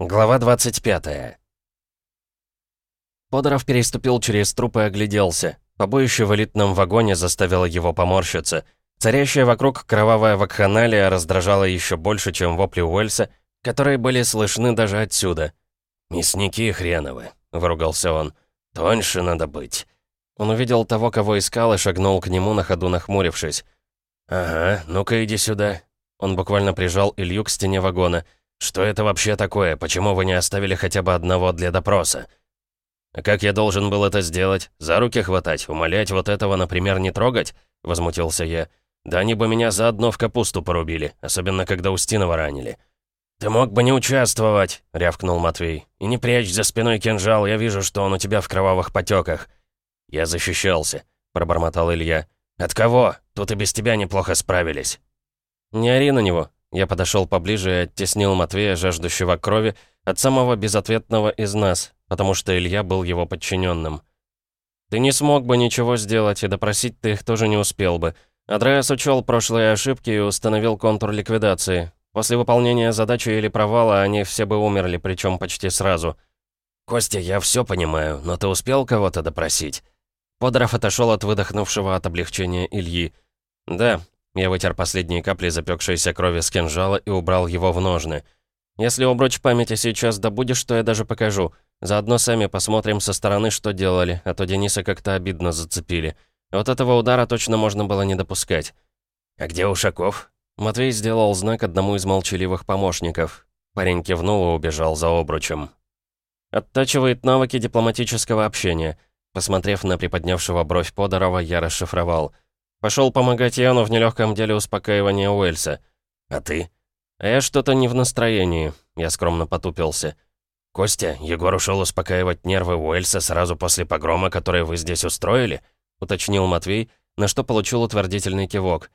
Глава 25 Подоров переступил через труп и огляделся. Побоище в элитном вагоне заставило его поморщиться. Царящая вокруг кровавая вакханалия раздражала еще больше, чем вопли Уэльса, которые были слышны даже отсюда. «Мясники хреновы», — выругался он. «Тоньше надо быть». Он увидел того, кого искал, и шагнул к нему, на ходу нахмурившись. «Ага, ну-ка иди сюда». Он буквально прижал Илью к стене вагона — «Что это вообще такое? Почему вы не оставили хотя бы одного для допроса?» «А как я должен был это сделать? За руки хватать? Умолять вот этого, например, не трогать?» — возмутился я. «Да они бы меня заодно в капусту порубили, особенно когда Устинова ранили». «Ты мог бы не участвовать!» — рявкнул Матвей. «И не прячь за спиной кинжал, я вижу, что он у тебя в кровавых потеках. «Я защищался», — пробормотал Илья. «От кого? Тут и без тебя неплохо справились». «Не ори на него», я подошел поближе и оттеснил Матвея, жаждущего крови, от самого безответного из нас, потому что Илья был его подчиненным. «Ты не смог бы ничего сделать, и допросить ты их тоже не успел бы. Андреас учел прошлые ошибки и установил контур ликвидации. После выполнения задачи или провала они все бы умерли, причем почти сразу». «Костя, я все понимаю, но ты успел кого-то допросить?» Подоров отошел от выдохнувшего от облегчения Ильи. «Да, я вытер последние капли запекшейся крови с кинжала и убрал его в ножны. «Если обруч памяти сейчас добудешь, то я даже покажу. Заодно сами посмотрим со стороны, что делали, а то Дениса как-то обидно зацепили. Вот этого удара точно можно было не допускать». «А где Ушаков?» Матвей сделал знак одному из молчаливых помощников. Парень кивнул и убежал за обручем. Оттачивает навыки дипломатического общения. Посмотрев на приподнявшего бровь Подорова, я расшифровал — Пошел помогать Яну в нелегком деле успокаивания Уэльса. А ты? А я что-то не в настроении. Я скромно потупился. «Костя, Егор ушел успокаивать нервы Уэльса сразу после погрома, который вы здесь устроили?» — уточнил Матвей, на что получил утвердительный кивок.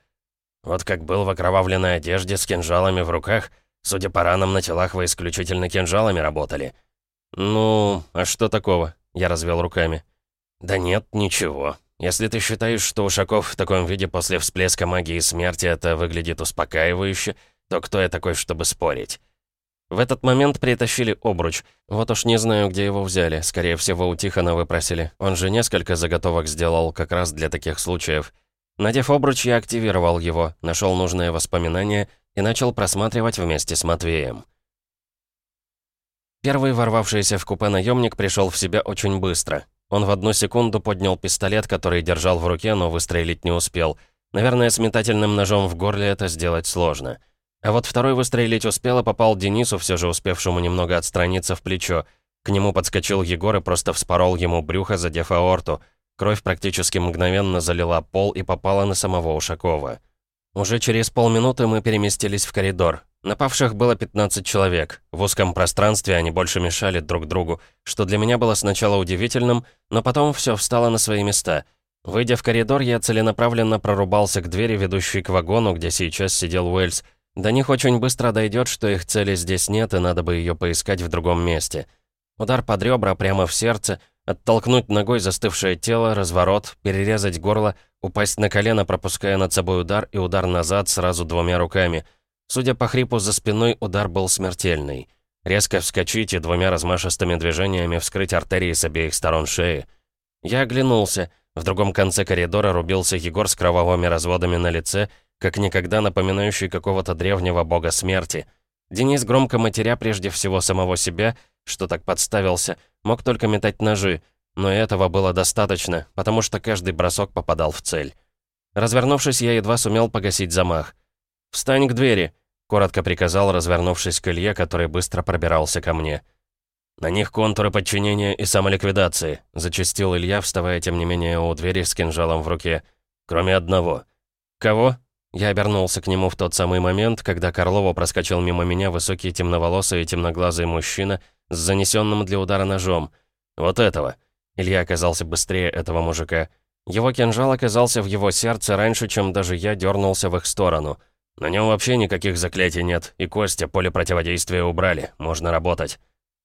«Вот как был в окровавленной одежде с кинжалами в руках, судя по ранам на телах, вы исключительно кинжалами работали». «Ну, а что такого?» — я развел руками. «Да нет, ничего. Если ты считаешь, что Ушаков в таком виде после всплеска магии смерти это выглядит успокаивающе, то кто я такой, чтобы спорить?» В этот момент притащили обруч. Вот уж не знаю, где его взяли. Скорее всего, у Тихона выпросили. Он же несколько заготовок сделал как раз для таких случаев. Надев обруч, я активировал его, нашел нужное воспоминание и начал просматривать вместе с Матвеем. Первый ворвавшийся в купе наемник пришел в себя очень быстро. Он в одну секунду поднял пистолет, который держал в руке, но выстрелить не успел. Наверное, с метательным ножом в горле это сделать сложно. А вот второй выстрелить успел и попал Денису, все же успевшему немного отстраниться в плечо. К нему подскочил Егор и просто вспорол ему брюхо, задев аорту. Кровь практически мгновенно залила пол и попала на самого Ушакова. Уже через полминуты мы переместились в коридор. Напавших было 15 человек. В узком пространстве они больше мешали друг другу, что для меня было сначала удивительным, но потом все встало на свои места. Выйдя в коридор, я целенаправленно прорубался к двери, ведущей к вагону, где сейчас сидел Уэльс. До них очень быстро дойдет, что их цели здесь нет, и надо бы ее поискать в другом месте. Удар под ребра прямо в сердце, оттолкнуть ногой застывшее тело, разворот, перерезать горло, упасть на колено, пропуская над собой удар, и удар назад сразу двумя руками — Судя по хрипу за спиной, удар был смертельный. Резко вскочить и двумя размашистыми движениями вскрыть артерии с обеих сторон шеи. Я оглянулся. В другом конце коридора рубился Егор с кровавыми разводами на лице, как никогда напоминающий какого-то древнего бога смерти. Денис, громко матеря прежде всего самого себя, что так подставился, мог только метать ножи, но этого было достаточно, потому что каждый бросок попадал в цель. Развернувшись, я едва сумел погасить замах. «Встань к двери», — коротко приказал, развернувшись к Илье, который быстро пробирался ко мне. «На них контуры подчинения и самоликвидации», — зачастил Илья, вставая, тем не менее, у двери с кинжалом в руке. «Кроме одного». «Кого?» Я обернулся к нему в тот самый момент, когда Карлова проскочил мимо меня высокий темноволосый и темноглазый мужчина с занесенным для удара ножом. «Вот этого». Илья оказался быстрее этого мужика. Его кинжал оказался в его сердце раньше, чем даже я дернулся в их сторону — на нем вообще никаких заклятий нет, и Костя поле противодействия убрали, можно работать.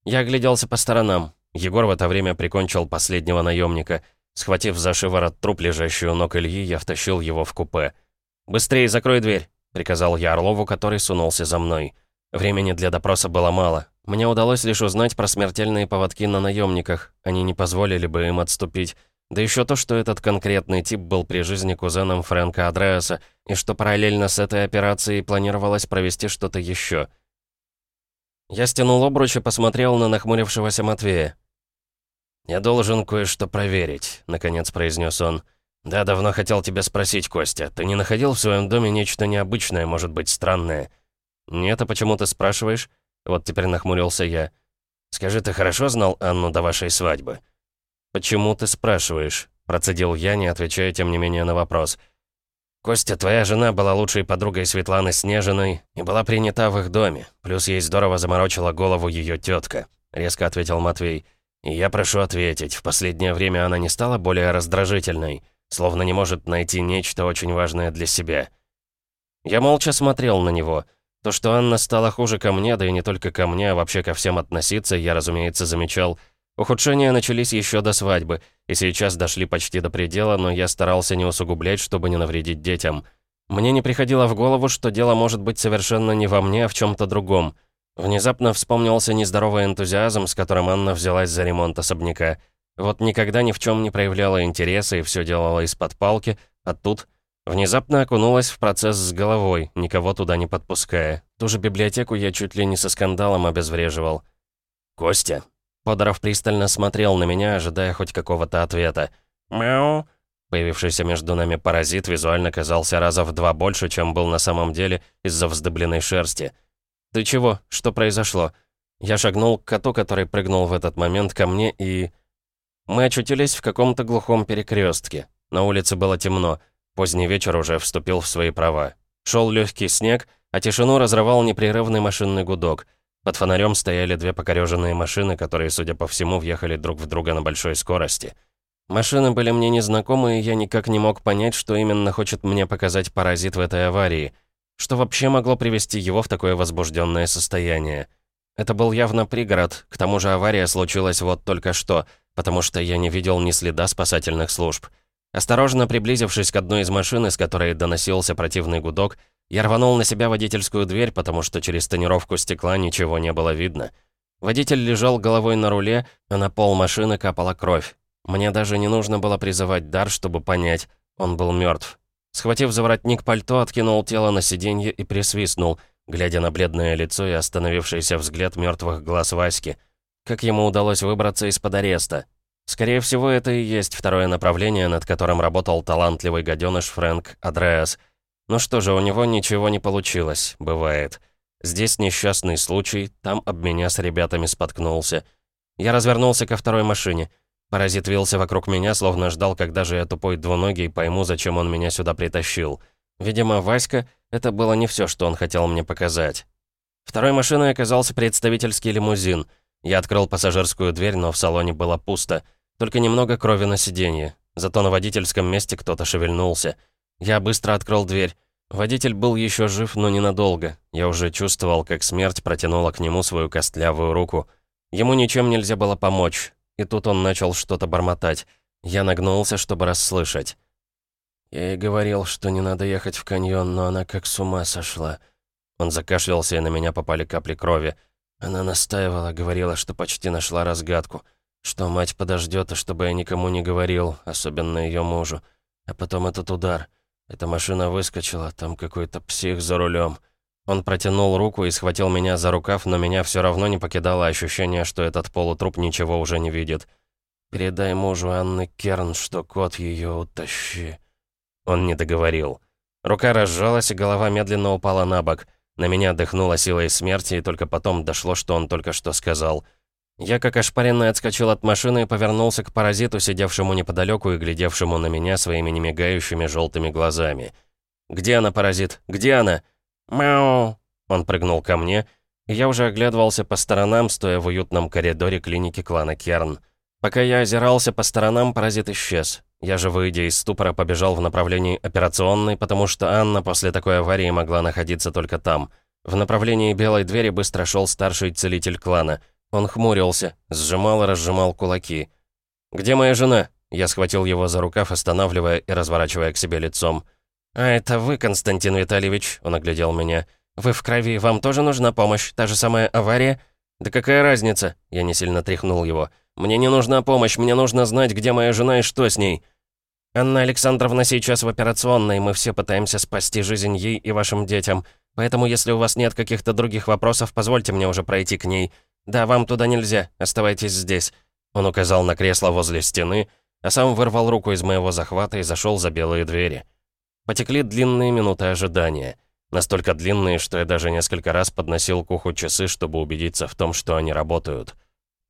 Я огляделся по сторонам. Егор в это время прикончил последнего наемника. Схватив за шиворот труп, лежащий у ног Ильи, я втащил его в купе. «Быстрее закрой дверь», — приказал я Орлову, который сунулся за мной. Времени для допроса было мало. Мне удалось лишь узнать про смертельные поводки на наемниках. Они не позволили бы им отступить. Да еще то, что этот конкретный тип был при жизни кузеном Фрэнка Адреаса, и что параллельно с этой операцией планировалось провести что-то еще. Я стянул обруч и посмотрел на нахмурившегося Матвея. «Я должен кое-что проверить», — наконец произнес он. «Да, давно хотел тебя спросить, Костя. Ты не находил в своем доме нечто необычное, может быть, странное?» «Нет, а почему ты спрашиваешь?» Вот теперь нахмурился я. «Скажи, ты хорошо знал Анну до вашей свадьбы?» «Почему ты спрашиваешь?» Процедил я, не отвечая, тем не менее, на вопрос. «Костя, твоя жена была лучшей подругой Светланы Снежиной и была принята в их доме. Плюс ей здорово заморочила голову ее тетка», — резко ответил Матвей. «И я прошу ответить, в последнее время она не стала более раздражительной, словно не может найти нечто очень важное для себя». Я молча смотрел на него. То, что Анна стала хуже ко мне, да и не только ко мне, а вообще ко всем относиться, я, разумеется, замечал — Ухудшения начались еще до свадьбы, и сейчас дошли почти до предела, но я старался не усугублять, чтобы не навредить детям. Мне не приходило в голову, что дело может быть совершенно не во мне, а в чем-то другом. Внезапно вспомнился нездоровый энтузиазм, с которым Анна взялась за ремонт особняка. Вот никогда ни в чем не проявляла интереса и все делала из-под палки, а тут внезапно окунулась в процесс с головой, никого туда не подпуская. Ту же библиотеку я чуть ли не со скандалом обезвреживал. «Костя, Подоров пристально смотрел на меня, ожидая хоть какого-то ответа. «Мяу!» Появившийся между нами паразит визуально казался раза в два больше, чем был на самом деле из-за вздыбленной шерсти. «Ты чего? Что произошло?» Я шагнул к коту, который прыгнул в этот момент ко мне, и... Мы очутились в каком-то глухом перекрестке. На улице было темно. Поздний вечер уже вступил в свои права. Шел легкий снег, а тишину разрывал непрерывный машинный гудок — под фонарем стояли две покореженные машины, которые, судя по всему, въехали друг в друга на большой скорости. Машины были мне незнакомы, и я никак не мог понять, что именно хочет мне показать паразит в этой аварии. Что вообще могло привести его в такое возбужденное состояние? Это был явно пригород, к тому же авария случилась вот только что, потому что я не видел ни следа спасательных служб. Осторожно приблизившись к одной из машин, из которой доносился противный гудок, я рванул на себя водительскую дверь, потому что через тонировку стекла ничего не было видно. Водитель лежал головой на руле, а на пол машины капала кровь. Мне даже не нужно было призывать дар, чтобы понять, он был мертв. Схватив за воротник пальто, откинул тело на сиденье и присвистнул, глядя на бледное лицо и остановившийся взгляд мертвых глаз Васьки. Как ему удалось выбраться из-под ареста? Скорее всего, это и есть второе направление, над которым работал талантливый гаденыш Фрэнк Адреас — ну что же, у него ничего не получилось, бывает. Здесь несчастный случай, там об меня с ребятами споткнулся. Я развернулся ко второй машине. Паразит вился вокруг меня, словно ждал, когда же я тупой двуногий пойму, зачем он меня сюда притащил. Видимо, Васька — это было не все, что он хотел мне показать. Второй машиной оказался представительский лимузин. Я открыл пассажирскую дверь, но в салоне было пусто. Только немного крови на сиденье. Зато на водительском месте кто-то шевельнулся. Я быстро открыл дверь. Водитель был еще жив, но ненадолго. Я уже чувствовал, как смерть протянула к нему свою костлявую руку. Ему ничем нельзя было помочь. И тут он начал что-то бормотать. Я нагнулся, чтобы расслышать. Я ей говорил, что не надо ехать в каньон, но она как с ума сошла. Он закашлялся, и на меня попали капли крови. Она настаивала, говорила, что почти нашла разгадку. Что мать подождет, и чтобы я никому не говорил, особенно ее мужу. А потом этот удар — эта машина выскочила, там какой-то псих за рулем. Он протянул руку и схватил меня за рукав, но меня все равно не покидало ощущение, что этот полутруп ничего уже не видит. «Передай мужу Анны Керн, что кот ее утащи». Он не договорил. Рука разжалась, и голова медленно упала на бок. На меня дыхнула силой смерти, и только потом дошло, что он только что сказал — я, как ошпаренный, отскочил от машины и повернулся к паразиту, сидевшему неподалеку и глядевшему на меня своими немигающими желтыми глазами. «Где она, паразит? Где она?» «Мяу!» Он прыгнул ко мне, и я уже оглядывался по сторонам, стоя в уютном коридоре клиники клана Керн. Пока я озирался по сторонам, паразит исчез. Я же, выйдя из ступора, побежал в направлении операционной, потому что Анна после такой аварии могла находиться только там. В направлении белой двери быстро шел старший целитель клана — он хмурился, сжимал и разжимал кулаки. «Где моя жена?» Я схватил его за рукав, останавливая и разворачивая к себе лицом. «А это вы, Константин Витальевич?» Он оглядел меня. «Вы в крови, вам тоже нужна помощь? Та же самая авария?» «Да какая разница?» Я не сильно тряхнул его. «Мне не нужна помощь, мне нужно знать, где моя жена и что с ней». «Анна Александровна сейчас в операционной, мы все пытаемся спасти жизнь ей и вашим детям. Поэтому, если у вас нет каких-то других вопросов, позвольте мне уже пройти к ней. Да, вам туда нельзя, оставайтесь здесь». Он указал на кресло возле стены, а сам вырвал руку из моего захвата и зашел за белые двери. Потекли длинные минуты ожидания. Настолько длинные, что я даже несколько раз подносил к уху часы, чтобы убедиться в том, что они работают.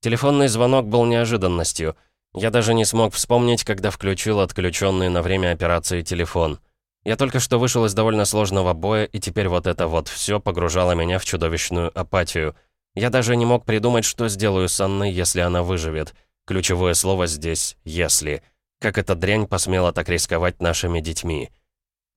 Телефонный звонок был неожиданностью. Я даже не смог вспомнить, когда включил отключенный на время операции телефон. Я только что вышел из довольно сложного боя, и теперь вот это вот все погружало меня в чудовищную апатию. Я даже не мог придумать, что сделаю с Анной, если она выживет. Ключевое слово здесь «если». Как эта дрянь посмела так рисковать нашими детьми?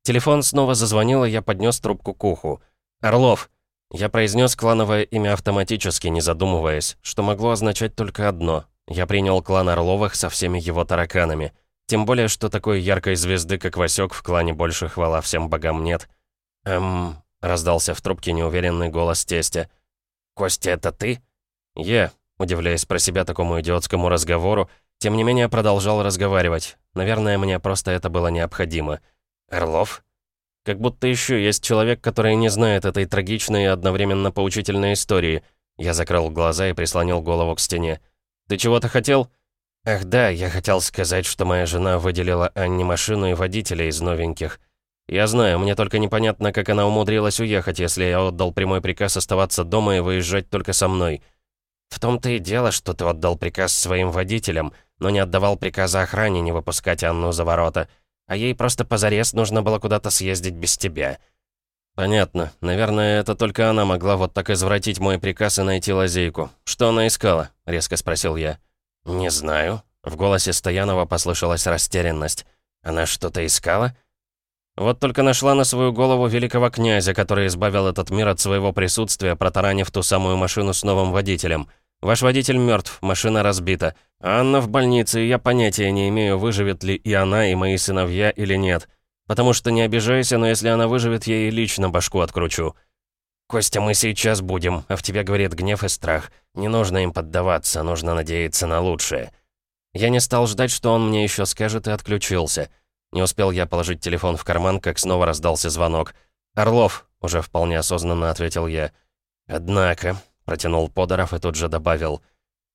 Телефон снова зазвонил, и я поднес трубку к уху. «Орлов!» Я произнес клановое имя автоматически, не задумываясь, что могло означать только одно. Я принял клан Орловых со всеми его тараканами. Тем более, что такой яркой звезды, как Васек, в клане больше хвала всем богам нет. «Эм...» — раздался в трубке неуверенный голос тестя. «Костя, это ты?» «Я», удивляясь про себя такому идиотскому разговору, тем не менее продолжал разговаривать. Наверное, мне просто это было необходимо. Орлов? Как будто еще есть человек, который не знает этой трагичной и одновременно поучительной истории. Я закрыл глаза и прислонил голову к стене. «Ты чего-то хотел?» «Ах да, я хотел сказать, что моя жена выделила Анне машину и водителя из новеньких. Я знаю, мне только непонятно, как она умудрилась уехать, если я отдал прямой приказ оставаться дома и выезжать только со мной. В том-то и дело, что ты отдал приказ своим водителям, но не отдавал приказа охране не выпускать Анну за ворота а ей просто позарез нужно было куда-то съездить без тебя». «Понятно. Наверное, это только она могла вот так извратить мой приказ и найти лазейку. Что она искала?» — резко спросил я. «Не знаю». В голосе Стоянова послышалась растерянность. «Она что-то искала?» «Вот только нашла на свою голову великого князя, который избавил этот мир от своего присутствия, протаранив ту самую машину с новым водителем. Ваш водитель мертв, машина разбита. Анна в больнице, и я понятия не имею, выживет ли и она, и мои сыновья или нет. Потому что не обижайся, но если она выживет, я ей лично башку откручу. Костя, мы сейчас будем, а в тебе говорит гнев и страх. Не нужно им поддаваться, нужно надеяться на лучшее. Я не стал ждать, что он мне еще скажет, и отключился. Не успел я положить телефон в карман, как снова раздался звонок. «Орлов», — уже вполне осознанно ответил я. «Однако», протянул Подоров и тут же добавил.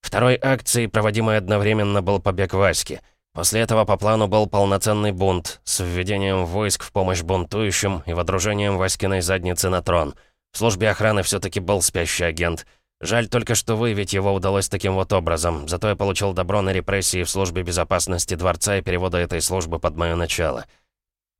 Второй акцией, проводимой одновременно, был побег Васьки. После этого по плану был полноценный бунт с введением войск в помощь бунтующим и водружением Васькиной задницы на трон. В службе охраны все-таки был спящий агент. Жаль только, что выявить его удалось таким вот образом. Зато я получил добро на репрессии в службе безопасности дворца и перевода этой службы под мое начало.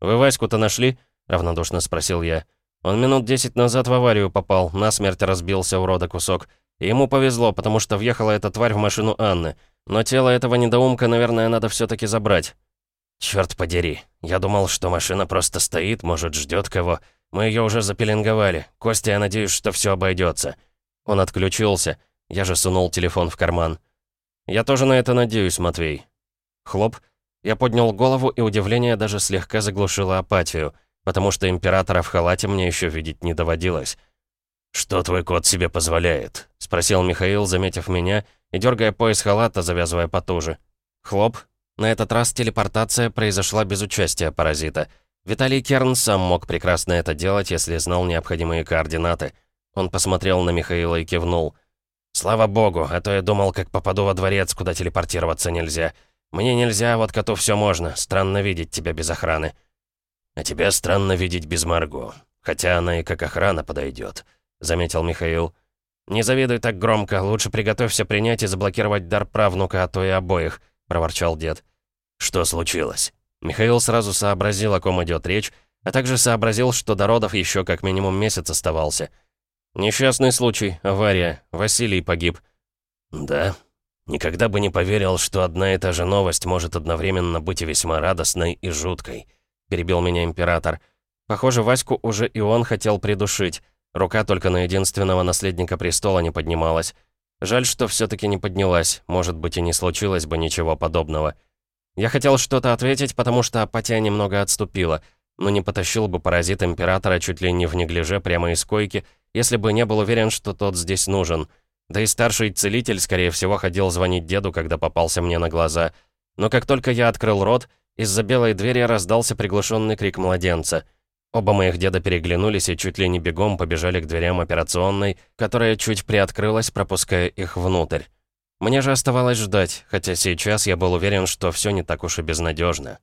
«Вы Ваську-то нашли?» — равнодушно спросил я. Он минут десять назад в аварию попал, насмерть разбился урода кусок. И ему повезло, потому что въехала эта тварь в машину Анны. Но тело этого недоумка, наверное, надо все таки забрать. Черт подери. Я думал, что машина просто стоит, может, ждет кого. Мы ее уже запеленговали. Костя, я надеюсь, что все обойдется. Он отключился. Я же сунул телефон в карман. Я тоже на это надеюсь, Матвей. Хлоп. Я поднял голову, и удивление даже слегка заглушило апатию — потому что императора в халате мне еще видеть не доводилось. «Что твой кот себе позволяет?» — спросил Михаил, заметив меня, и дергая пояс халата, завязывая потуже. Хлоп. На этот раз телепортация произошла без участия паразита. Виталий Керн сам мог прекрасно это делать, если знал необходимые координаты. Он посмотрел на Михаила и кивнул. «Слава богу, а то я думал, как попаду во дворец, куда телепортироваться нельзя. Мне нельзя, а вот коту все можно. Странно видеть тебя без охраны». «А тебя странно видеть без Марго, хотя она и как охрана подойдет», — заметил Михаил. «Не завидуй так громко, лучше приготовься принять и заблокировать дар правнука, а то и обоих», — проворчал дед. «Что случилось?» Михаил сразу сообразил, о ком идет речь, а также сообразил, что до родов еще как минимум месяц оставался. «Несчастный случай, авария, Василий погиб». «Да, никогда бы не поверил, что одна и та же новость может одновременно быть и весьма радостной и жуткой». — перебил меня император. Похоже, Ваську уже и он хотел придушить. Рука только на единственного наследника престола не поднималась. Жаль, что все таки не поднялась. Может быть, и не случилось бы ничего подобного. Я хотел что-то ответить, потому что апатия немного отступила. Но не потащил бы паразит императора чуть ли не в неглиже прямо из койки, если бы не был уверен, что тот здесь нужен. Да и старший целитель, скорее всего, ходил звонить деду, когда попался мне на глаза. Но как только я открыл рот, из-за белой двери раздался приглушенный крик младенца. Оба моих деда переглянулись и чуть ли не бегом побежали к дверям операционной, которая чуть приоткрылась, пропуская их внутрь. Мне же оставалось ждать, хотя сейчас я был уверен, что все не так уж и безнадежно.